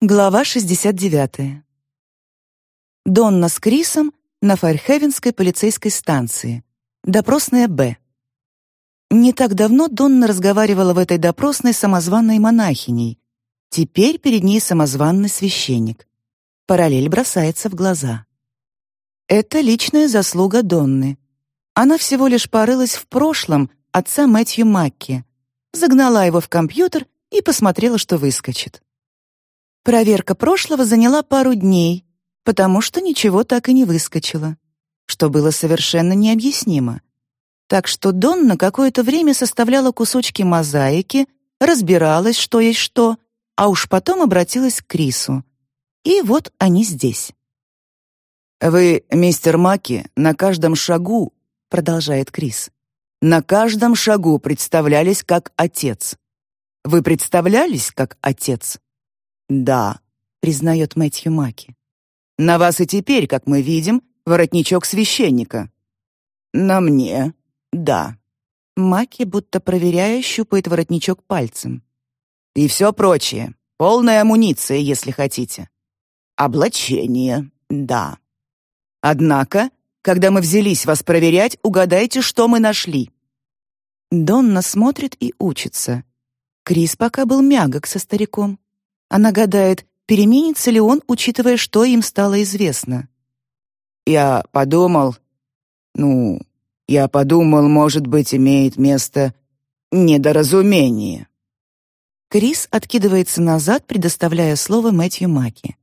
Глава 69. Донна с Крисом на Файрхевенской полицейской станции. Допросная Б. Не так давно Донна разговаривала в этой допросной самозванной монахиней. Теперь перед ней самозванный священник. Параллель бросается в глаза. Это личная заслуга Донны. Она всего лишь порылась в прошлом отца Мэтью Макки, загнала его в компьютер и посмотрела, что выскочит. Проверка прошлого заняла пару дней, потому что ничего так и не выскочило, что было совершенно необъяснимо. Так что Донна какое-то время составляла кусочки мозаики, разбиралась, что есть что, а уж потом обратилась к Крису. И вот они здесь. «Вы, мистер Маки, на каждом шагу, — продолжает Крис, — на каждом шагу представлялись как отец. Вы представлялись как отец?» «Да», — признает Мэтью Маки. «На вас и теперь, как мы видим, воротничок священника». «На мне, да». Маки, будто проверяя, щупает воротничок пальцем. «И все прочее. Полная амуниция, если хотите». «Облачение, да». «Однако, когда мы взялись вас проверять, угадайте, что мы нашли». Донна смотрит и учится. Крис пока был мягок со стариком. Она гадает, переменится ли он, учитывая, что им стало известно. «Я подумал... Ну, я подумал, может быть, имеет место недоразумение». Крис откидывается назад, предоставляя слово Мэтью Маки.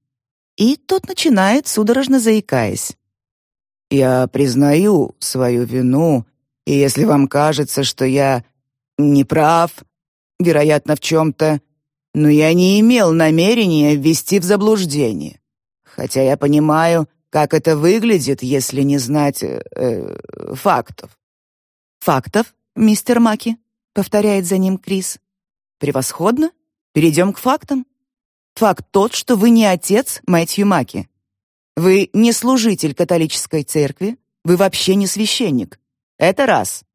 И тот начинает, судорожно заикаясь. «Я признаю свою вину, и если вам кажется, что я не прав, вероятно, в чем-то, но я не имел намерения ввести в заблуждение. Хотя я понимаю, как это выглядит, если не знать э, э, фактов. Фактов, мистер Маки, повторяет за ним Крис. Превосходно. Перейдем к фактам. Факт тот, что вы не отец Мэтью Маки. Вы не служитель католической церкви, вы вообще не священник. Это раз.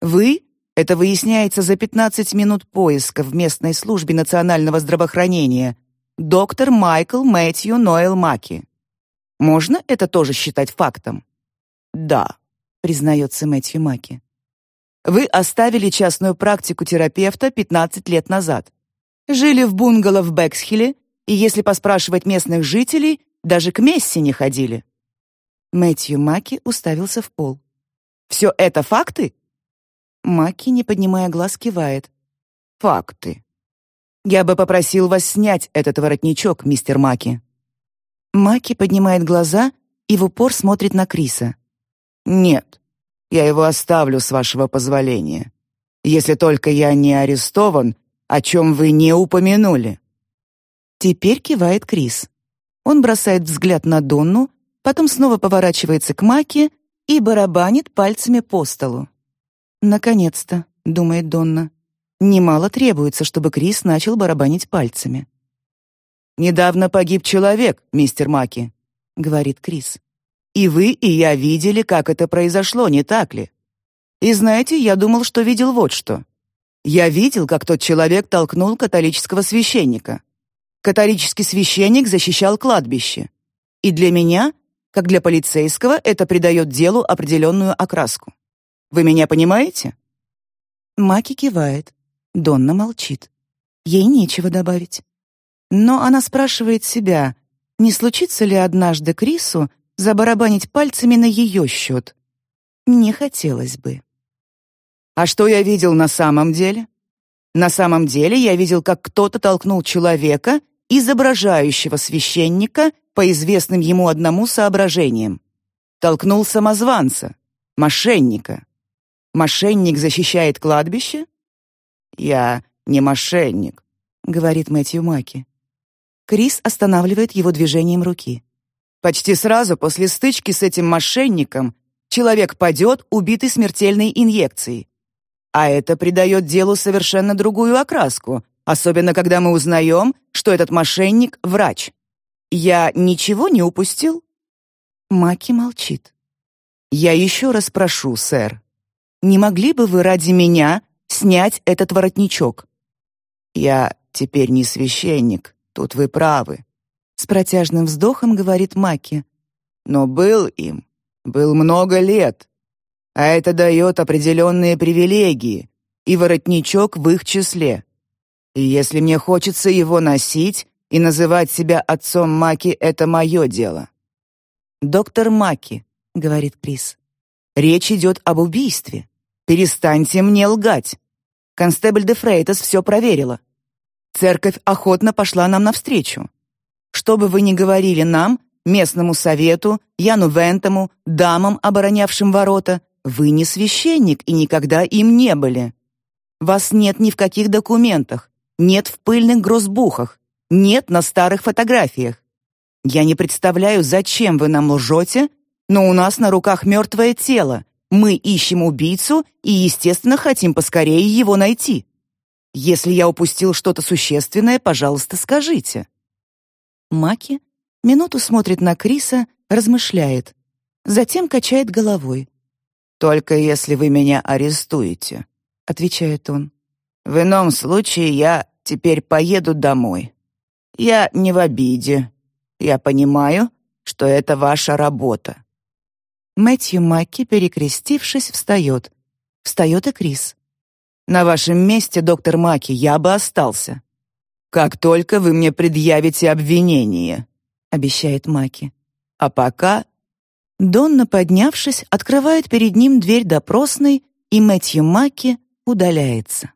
Вы это выясняется за 15 минут поиска в местной службе национального здравоохранения. Доктор Майкл Мэтью Ноэл Маки. Можно это тоже считать фактом? Да, признается Мэтью Маки. Вы оставили частную практику терапевта 15 лет назад. Жили в бунгало в Бэксхилле, и если поспрашивать местных жителей, даже к Месси не ходили. Мэтью Маки уставился в пол. Все это факты? Маки, не поднимая глаз, кивает. «Факты. Я бы попросил вас снять этот воротничок, мистер Маки». Маки поднимает глаза и в упор смотрит на Криса. «Нет, я его оставлю, с вашего позволения. Если только я не арестован, о чем вы не упомянули». Теперь кивает Крис. Он бросает взгляд на Донну, потом снова поворачивается к Маки и барабанит пальцами по столу. «Наконец-то», — думает Донна. Немало требуется, чтобы Крис начал барабанить пальцами. «Недавно погиб человек, мистер Маки», — говорит Крис. «И вы, и я видели, как это произошло, не так ли? И знаете, я думал, что видел вот что. Я видел, как тот человек толкнул католического священника. Католический священник защищал кладбище. И для меня, как для полицейского, это придает делу определенную окраску. Вы меня понимаете?» Маки кивает. Донна молчит. Ей нечего добавить. Но она спрашивает себя, не случится ли однажды Крису забарабанить пальцами на ее счет. Не хотелось бы. «А что я видел на самом деле?» «На самом деле я видел, как кто-то толкнул человека, изображающего священника, по известным ему одному соображениям. Толкнул самозванца, мошенника, Мошенник защищает кладбище? Я не мошенник, говорит Мэтью Маки. Крис останавливает его движением руки. Почти сразу после стычки с этим мошенником человек падет, убитый смертельной инъекцией. А это придает делу совершенно другую окраску, особенно когда мы узнаем, что этот мошенник — врач. Я ничего не упустил? Маки молчит. Я еще раз прошу, сэр, не могли бы вы ради меня снять этот воротничок?» «Я теперь не священник», тут вы правы», — с протяжным вздохом говорит Маки. «Но был им, был много лет, а это дает определенные привилегии, и воротничок в их числе. И если мне хочется его носить и называть себя отцом Маки, это мое дело». «Доктор Маки», — говорит Крис, — «речь идет об убийстве. Перестаньте мне лгать. Констебль де Фрейтас все проверила. Церковь охотно пошла нам навстречу. Что бы вы ни говорили нам, местному совету, Яну Вентому, дамам, оборонявшим ворота, вы не священник и никогда им не были. Вас нет ни в каких документах, нет в пыльных грозбухах, нет на старых фотографиях. Я не представляю, зачем вы нам лжете, но у нас на руках мертвое тело. Мы ищем убийцу и, естественно, хотим поскорее его найти. Если я упустил что-то существенное, пожалуйста, скажите». Маки минуту смотрит на Криса, размышляет. Затем качает головой. «Только если вы меня арестуете», — отвечает он. «В ином случае я теперь поеду домой. Я не в обиде. Я понимаю, что это ваша работа». Мэтью Маки, перекрестившись, встает. Встает и Крис. На вашем месте, доктор Маки, я бы остался. Как только вы мне предъявите обвинение, обещает Маки. А пока Донна, поднявшись, открывает перед ним дверь допросной, и Мэтью Маки удаляется.